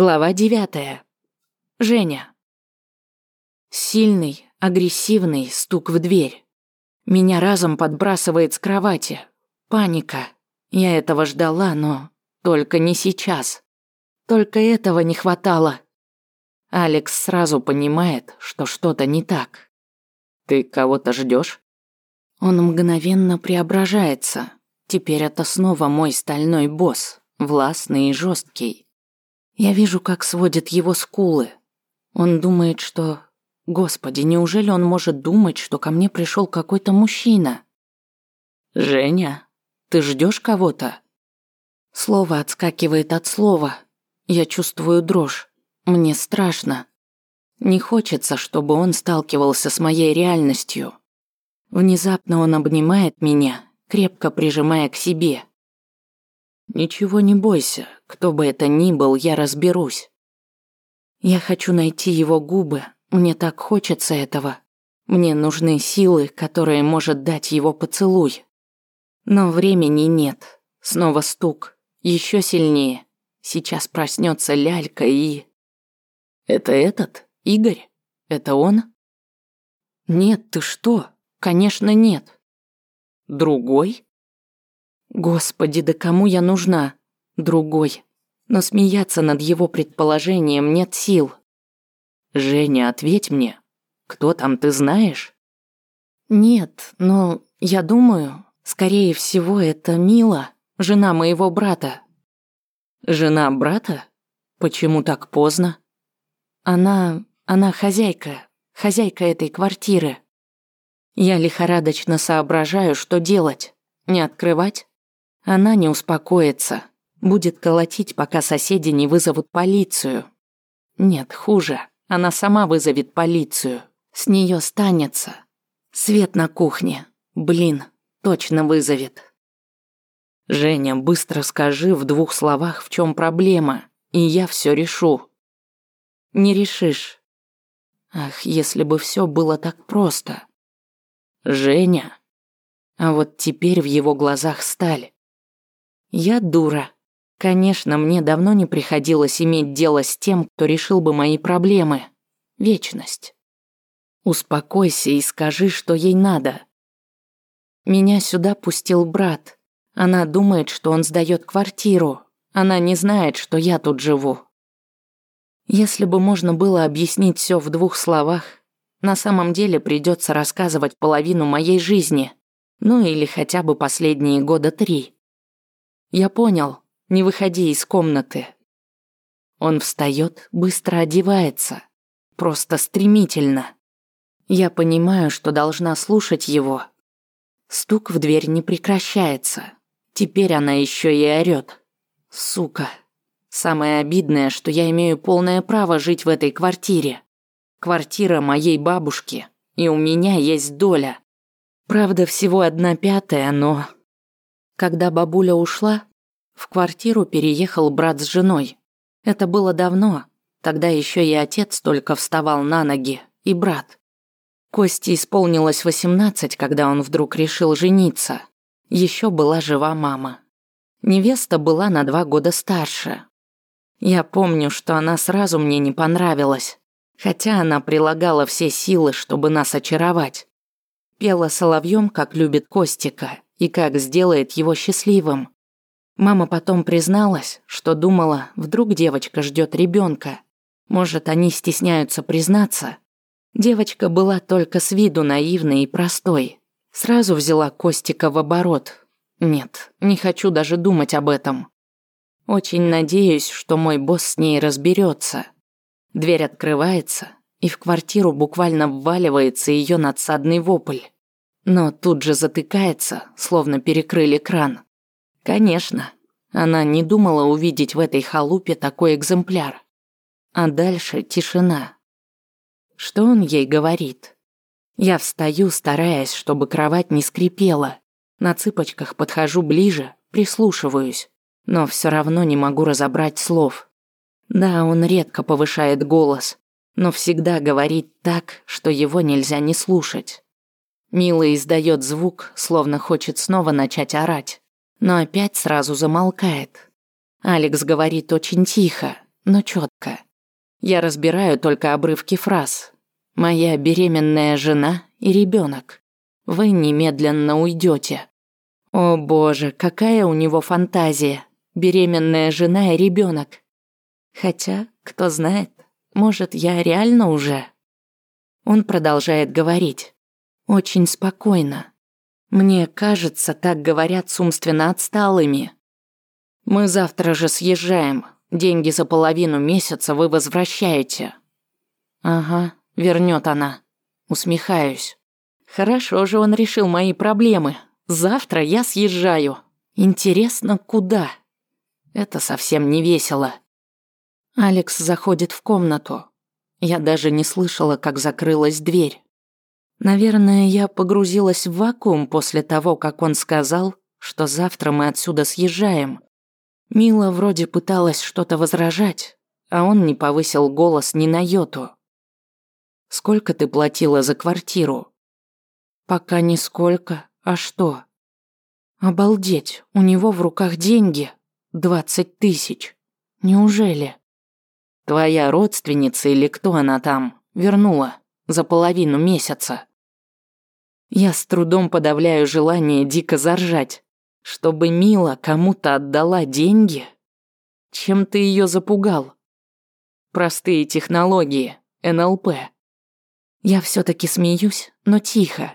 Глава девятая. Женя. Сильный, агрессивный стук в дверь. Меня разом подбрасывает с кровати. Паника. Я этого ждала, но только не сейчас. Только этого не хватало. Алекс сразу понимает, что что-то не так. Ты кого-то ждешь? Он мгновенно преображается. Теперь это снова мой стальной босс, властный и жесткий. Я вижу, как сводит его скулы. Он думает, что... Господи, неужели он может думать, что ко мне пришел какой-то мужчина? Женя, ты ждешь кого-то? Слово отскакивает от слова. Я чувствую дрожь. Мне страшно. Не хочется, чтобы он сталкивался с моей реальностью. Внезапно он обнимает меня, крепко прижимая к себе. Ничего не бойся, кто бы это ни был, я разберусь. Я хочу найти его губы, мне так хочется этого. Мне нужны силы, которые может дать его поцелуй. Но времени нет. Снова стук. Еще сильнее. Сейчас проснется лялька и... Это этот? Игорь? Это он? Нет, ты что? Конечно, нет. Другой? Господи, да кому я нужна? Другой. Но смеяться над его предположением нет сил. Женя, ответь мне. Кто там, ты знаешь? Нет, но я думаю, скорее всего, это Мила, жена моего брата. Жена брата? Почему так поздно? Она... она хозяйка, хозяйка этой квартиры. Я лихорадочно соображаю, что делать. Не открывать? Она не успокоится. Будет колотить, пока соседи не вызовут полицию. Нет, хуже. Она сама вызовет полицию. С нее станется. Свет на кухне. Блин, точно вызовет. Женя, быстро скажи в двух словах, в чем проблема, и я все решу. Не решишь. Ах, если бы все было так просто. Женя. А вот теперь в его глазах сталь. Я дура. Конечно, мне давно не приходилось иметь дело с тем, кто решил бы мои проблемы. Вечность. Успокойся и скажи, что ей надо. Меня сюда пустил брат. Она думает, что он сдает квартиру. Она не знает, что я тут живу. Если бы можно было объяснить все в двух словах, на самом деле придется рассказывать половину моей жизни. Ну или хотя бы последние года три. Я понял. Не выходи из комнаты. Он встает, быстро одевается. Просто стремительно. Я понимаю, что должна слушать его. Стук в дверь не прекращается. Теперь она еще и орёт. Сука. Самое обидное, что я имею полное право жить в этой квартире. Квартира моей бабушки. И у меня есть доля. Правда, всего одна пятая, но когда бабуля ушла, в квартиру переехал брат с женой. Это было давно. Тогда еще и отец только вставал на ноги, и брат. Косте исполнилось 18, когда он вдруг решил жениться. Еще была жива мама. Невеста была на два года старше. Я помню, что она сразу мне не понравилась, хотя она прилагала все силы, чтобы нас очаровать. Пела соловьем, как любит Костика, и как сделает его счастливым. Мама потом призналась, что думала, вдруг девочка ждет ребенка. Может, они стесняются признаться. Девочка была только с виду наивной и простой. Сразу взяла Костика в оборот. Нет, не хочу даже думать об этом. Очень надеюсь, что мой босс с ней разберется. Дверь открывается, и в квартиру буквально вваливается ее надсадный вопль но тут же затыкается, словно перекрыли кран. Конечно, она не думала увидеть в этой халупе такой экземпляр. А дальше тишина. Что он ей говорит? Я встаю, стараясь, чтобы кровать не скрипела. На цыпочках подхожу ближе, прислушиваюсь, но все равно не могу разобрать слов. Да, он редко повышает голос, но всегда говорит так, что его нельзя не слушать. Мила издает звук, словно хочет снова начать орать, но опять сразу замолкает. Алекс говорит очень тихо, но четко. Я разбираю только обрывки фраз. Моя беременная жена и ребенок. Вы немедленно уйдете. О боже, какая у него фантазия. Беременная жена и ребенок. Хотя, кто знает, может, я реально уже. Он продолжает говорить. Очень спокойно. Мне кажется, так говорят с умственно отсталыми. Мы завтра же съезжаем. Деньги за половину месяца вы возвращаете. Ага, вернет она. Усмехаюсь. Хорошо же он решил мои проблемы. Завтра я съезжаю. Интересно, куда? Это совсем не весело. Алекс заходит в комнату. Я даже не слышала, как закрылась дверь. Наверное, я погрузилась в вакуум после того, как он сказал, что завтра мы отсюда съезжаем. Мила вроде пыталась что-то возражать, а он не повысил голос ни на йоту. «Сколько ты платила за квартиру?» «Пока нисколько. А что?» «Обалдеть, у него в руках деньги. Двадцать тысяч. Неужели?» «Твоя родственница или кто она там вернула за половину месяца?» Я с трудом подавляю желание дико заржать. Чтобы Мила кому-то отдала деньги? Чем ты ее запугал? Простые технологии, НЛП. Я все таки смеюсь, но тихо.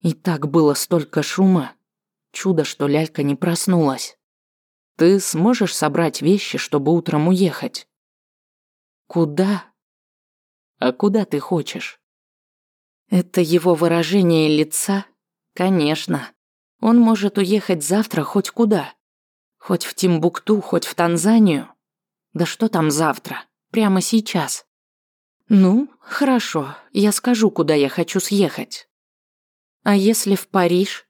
И так было столько шума. Чудо, что лялька не проснулась. Ты сможешь собрать вещи, чтобы утром уехать? Куда? А куда ты хочешь? Это его выражение лица? Конечно. Он может уехать завтра хоть куда. Хоть в Тимбукту, хоть в Танзанию. Да что там завтра? Прямо сейчас. Ну, хорошо, я скажу, куда я хочу съехать. А если в Париж?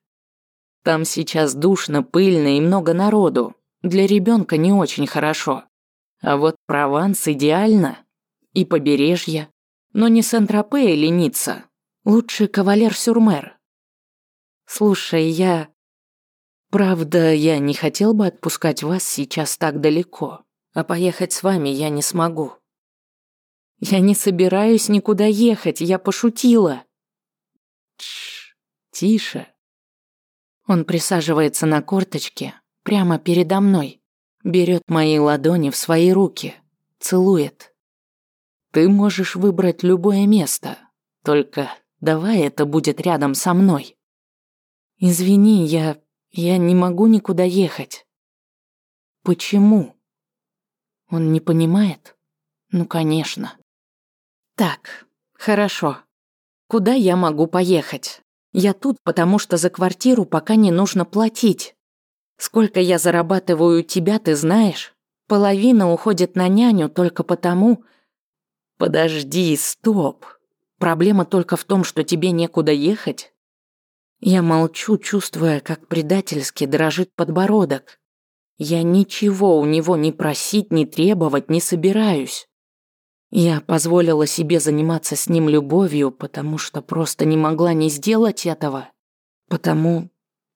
Там сейчас душно, пыльно и много народу. Для ребенка не очень хорошо. А вот Прованс идеально. И побережье. Но не Сент-Тропе или Ницца. Лучше кавалер-сюрмер. Слушай, я... Правда, я не хотел бы отпускать вас сейчас так далеко, а поехать с вами я не смогу. Я не собираюсь никуда ехать, я пошутила. Тш, тише. Он присаживается на корточке прямо передо мной, берет мои ладони в свои руки, целует. Ты можешь выбрать любое место, только Давай это будет рядом со мной. Извини, я... я не могу никуда ехать. Почему? Он не понимает? Ну, конечно. Так, хорошо. Куда я могу поехать? Я тут, потому что за квартиру пока не нужно платить. Сколько я зарабатываю у тебя, ты знаешь? Половина уходит на няню только потому... Подожди, стоп. Проблема только в том, что тебе некуда ехать. Я молчу, чувствуя, как предательски дрожит подбородок. Я ничего у него не просить, не требовать не собираюсь. Я позволила себе заниматься с ним любовью, потому что просто не могла не сделать этого. Потому...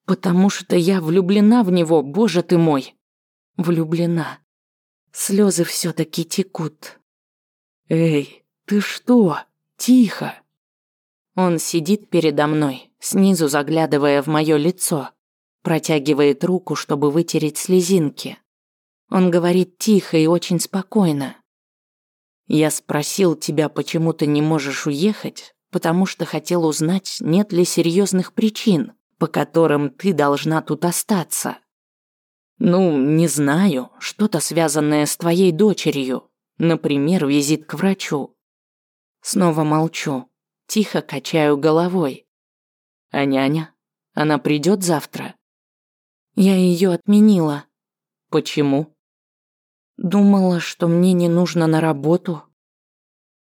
потому что я влюблена в него, боже ты мой. Влюблена. Слезы все таки текут. Эй, ты что? Тихо. Он сидит передо мной, снизу заглядывая в мое лицо, протягивает руку, чтобы вытереть слезинки. Он говорит тихо и очень спокойно. Я спросил тебя, почему ты не можешь уехать, потому что хотел узнать, нет ли серьезных причин, по которым ты должна тут остаться. Ну, не знаю, что-то связанное с твоей дочерью, например, визит к врачу. Снова молчу, тихо качаю головой. А няня? Она придет завтра? Я ее отменила. Почему? Думала, что мне не нужно на работу.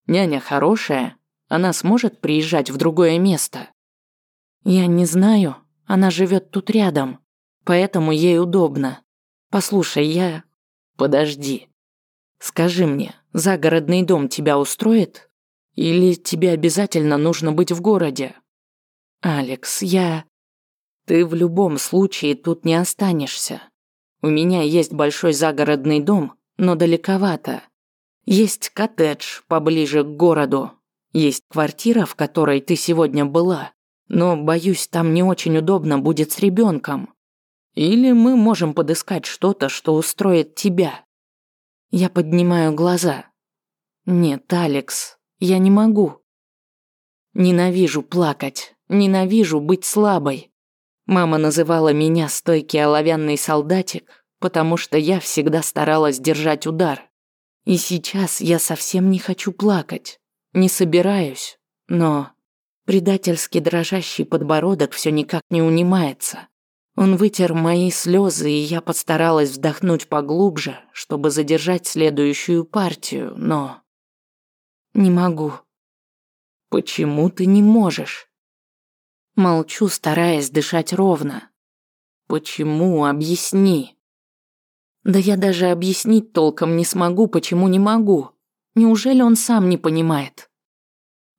Няня хорошая, она сможет приезжать в другое место. Я не знаю, она живет тут рядом, поэтому ей удобно. Послушай, я... Подожди. Скажи мне, загородный дом тебя устроит? Или тебе обязательно нужно быть в городе? Алекс, я... Ты в любом случае тут не останешься. У меня есть большой загородный дом, но далековато. Есть коттедж поближе к городу. Есть квартира, в которой ты сегодня была. Но, боюсь, там не очень удобно будет с ребенком. Или мы можем подыскать что-то, что устроит тебя. Я поднимаю глаза. Нет, Алекс, я не могу. Ненавижу плакать, ненавижу быть слабой. Мама называла меня стойкий оловянный солдатик, потому что я всегда старалась держать удар. И сейчас я совсем не хочу плакать, не собираюсь, но предательски дрожащий подбородок все никак не унимается. Он вытер мои слезы, и я постаралась вдохнуть поглубже, чтобы задержать следующую партию, но... Не могу. Почему ты не можешь? Молчу, стараясь дышать ровно. Почему? Объясни. Да я даже объяснить толком не смогу, почему не могу. Неужели он сам не понимает?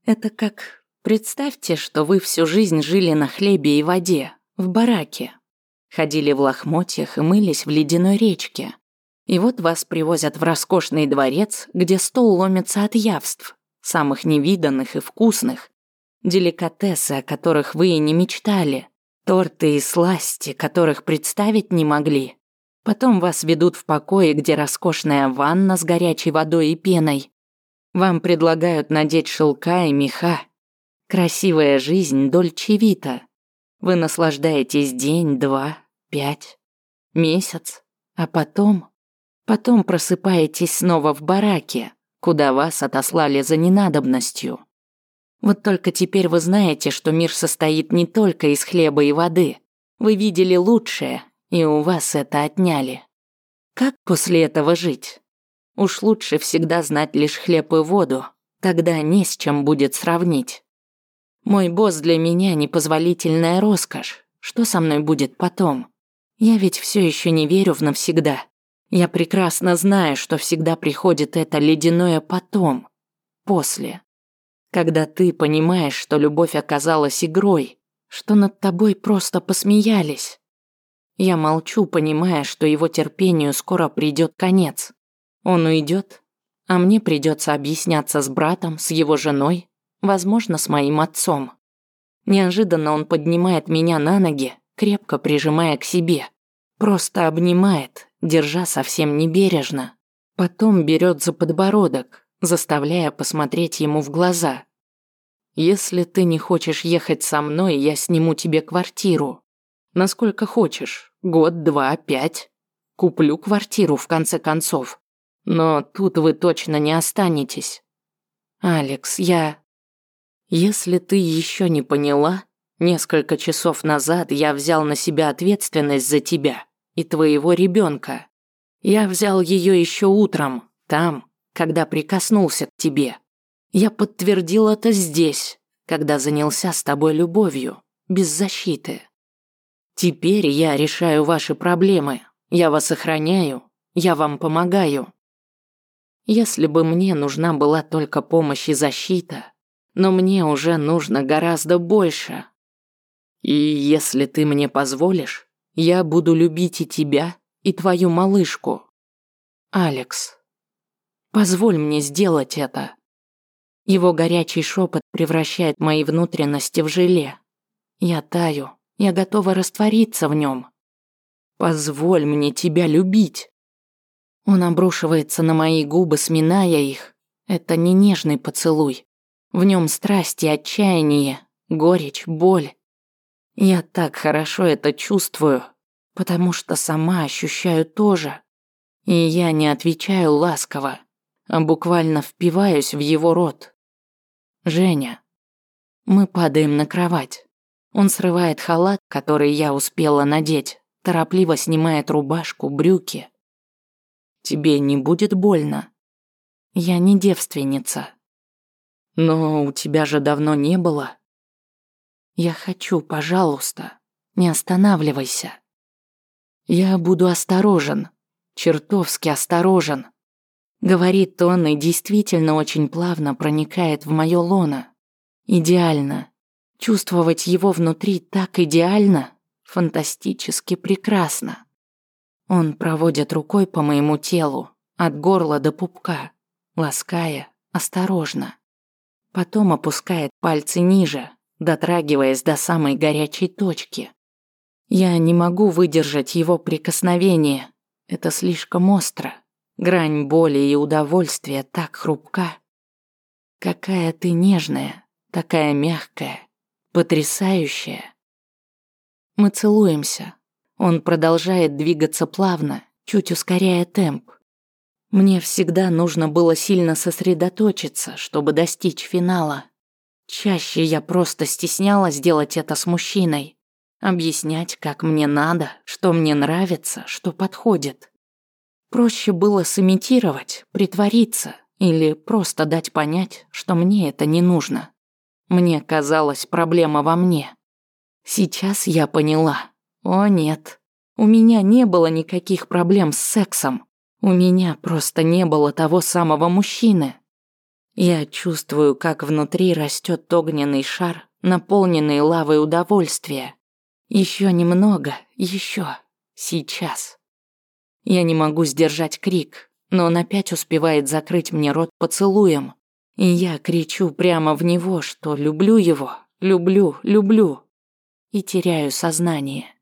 Это как... Представьте, что вы всю жизнь жили на хлебе и воде, в бараке. Ходили в лохмотьях и мылись в ледяной речке. И вот вас привозят в роскошный дворец, где стол ломится от явств, самых невиданных и вкусных. Деликатесы, о которых вы и не мечтали. Торты и сласти, которых представить не могли. Потом вас ведут в покое, где роскошная ванна с горячей водой и пеной. Вам предлагают надеть шелка и меха. Красивая жизнь Дольче Вита. Вы наслаждаетесь день, два, пять, месяц, а потом... Потом просыпаетесь снова в бараке, куда вас отослали за ненадобностью. Вот только теперь вы знаете, что мир состоит не только из хлеба и воды. Вы видели лучшее, и у вас это отняли. Как после этого жить? Уж лучше всегда знать лишь хлеб и воду, тогда не с чем будет сравнить. Мой босс для меня непозволительная роскошь. Что со мной будет потом? Я ведь все еще не верю в навсегда. Я прекрасно знаю, что всегда приходит это ледяное потом, после. Когда ты понимаешь, что любовь оказалась игрой, что над тобой просто посмеялись. Я молчу, понимая, что его терпению скоро придет конец. Он уйдет, а мне придется объясняться с братом, с его женой, возможно, с моим отцом. Неожиданно он поднимает меня на ноги, крепко прижимая к себе. Просто обнимает, держа совсем небережно. Потом берет за подбородок, заставляя посмотреть ему в глаза. «Если ты не хочешь ехать со мной, я сниму тебе квартиру. Насколько хочешь, год, два, пять. Куплю квартиру, в конце концов. Но тут вы точно не останетесь. Алекс, я... Если ты еще не поняла, несколько часов назад я взял на себя ответственность за тебя и твоего ребенка. Я взял ее еще утром, там, когда прикоснулся к тебе. Я подтвердил это здесь, когда занялся с тобой любовью, без защиты. Теперь я решаю ваши проблемы, я вас охраняю, я вам помогаю. Если бы мне нужна была только помощь и защита, но мне уже нужно гораздо больше. И если ты мне позволишь, я буду любить и тебя, и твою малышку. Алекс, позволь мне сделать это. Его горячий шепот превращает мои внутренности в желе. Я таю, я готова раствориться в нем. Позволь мне тебя любить. Он обрушивается на мои губы, сминая их. Это не нежный поцелуй. В нем страсть и отчаяние, горечь, боль. Я так хорошо это чувствую, потому что сама ощущаю тоже. И я не отвечаю ласково, а буквально впиваюсь в его рот. Женя. Мы падаем на кровать. Он срывает халат, который я успела надеть, торопливо снимает рубашку, брюки. Тебе не будет больно? Я не девственница. Но у тебя же давно не было. Я хочу, пожалуйста, не останавливайся. Я буду осторожен, чертовски осторожен. Говорит он и действительно очень плавно проникает в моё лоно. Идеально. Чувствовать его внутри так идеально, фантастически прекрасно. Он проводит рукой по моему телу, от горла до пупка, лаская, осторожно. Потом опускает пальцы ниже, дотрагиваясь до самой горячей точки. Я не могу выдержать его прикосновение. Это слишком остро. Грань боли и удовольствия так хрупка. Какая ты нежная, такая мягкая, потрясающая. Мы целуемся. Он продолжает двигаться плавно, чуть ускоряя темп. Мне всегда нужно было сильно сосредоточиться, чтобы достичь финала. Чаще я просто стеснялась делать это с мужчиной. Объяснять, как мне надо, что мне нравится, что подходит. Проще было сымитировать, притвориться или просто дать понять, что мне это не нужно. Мне казалось, проблема во мне. Сейчас я поняла. О нет, у меня не было никаких проблем с сексом. У меня просто не было того самого мужчины. Я чувствую, как внутри растет огненный шар, наполненный лавой удовольствия. Еще немного, еще, сейчас. Я не могу сдержать крик, но он опять успевает закрыть мне рот поцелуем. И я кричу прямо в него, что люблю его, люблю, люблю. И теряю сознание.